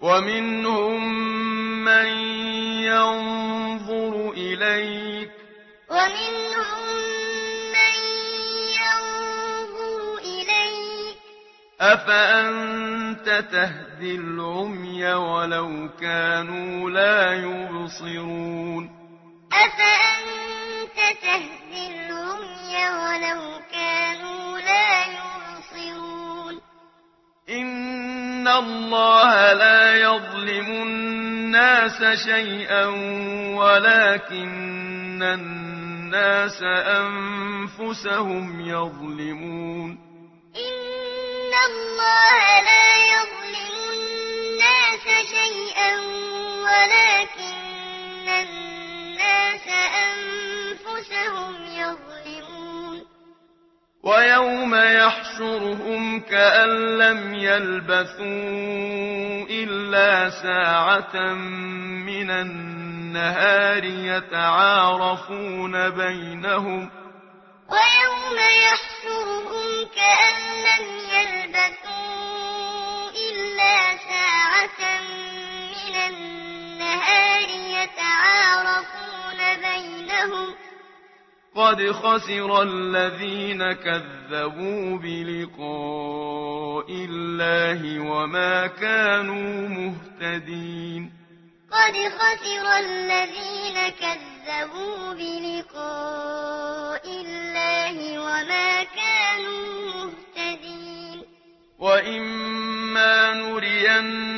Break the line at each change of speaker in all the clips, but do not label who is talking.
ومنهم من ينظر إليك
ومنهم من ينظر إليك
أفأنت تهدي العمي ولو كانوا لا يبصرون
أفأنت تهدي العمي ولو كانوا لا يبصرون
إن الله لا الناس شيئا ولكن الناس أنفسهم يظلمون.
إن الله لا يظلم الناس شيئا
ويوم يحشرهم كأن لم يلبثوا إلا ساعة من النهار يتعارفون بينهم
ويوم يحشرهم كأن لم يلبثوا إلا ساعة من النهار يتعارفون بينهم
قد خسر الذين كذبوا بلقاء الله وما كانوا مهتدين.
قد خسر الذين كذبوا بلقاء الله وما كانوا مهتدين.
وإما نرينا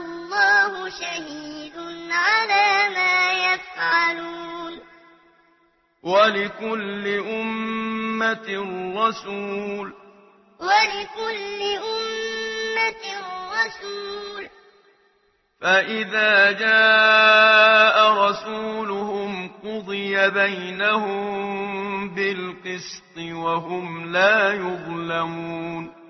والله شهيد على ما يفعلون.
ولكل أمة رسول.
ولكل أمة رسول.
فإذا جاء رسولهم قضي بينهم بالقسط وهم لا يظلمون.
فإذا جاء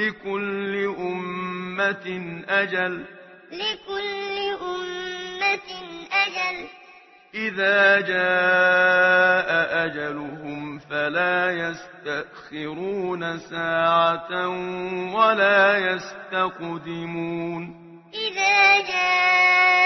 لكل أمة أجل
لكل أمة أجل
إذا جاء أجلهم فلا يستأخرون ساعة ولا يستقدمون
إذا جاء أجلهم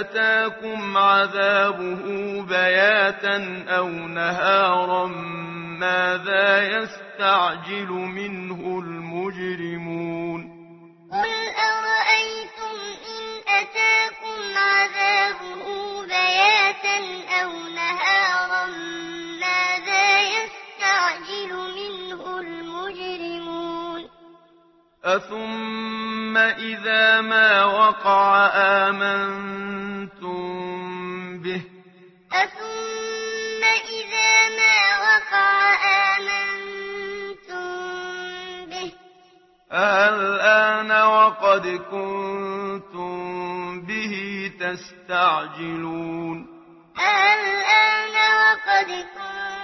أتاكم عذابه بياتا أو نهارا ماذا يستعجل منه المجرمون أَثُمَّ إذا ما وقع آمنتم به
ثم إذا ما وقع
الآن وقد كنتم به تستعجلون
الآن وقد كنتم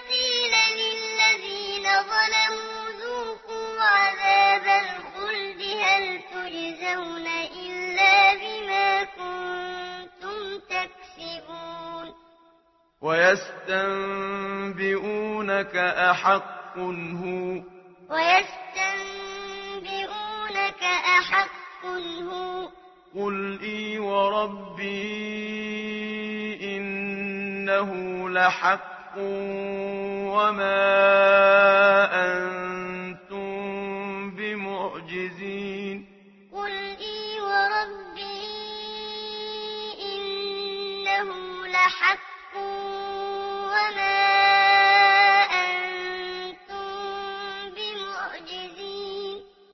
ويستنبئونك أحق هو
ويستنبئونك أحق هو
قل إي وربي إنه لحق وما أنتم بمعجزين
قل إي وربي إنه لحق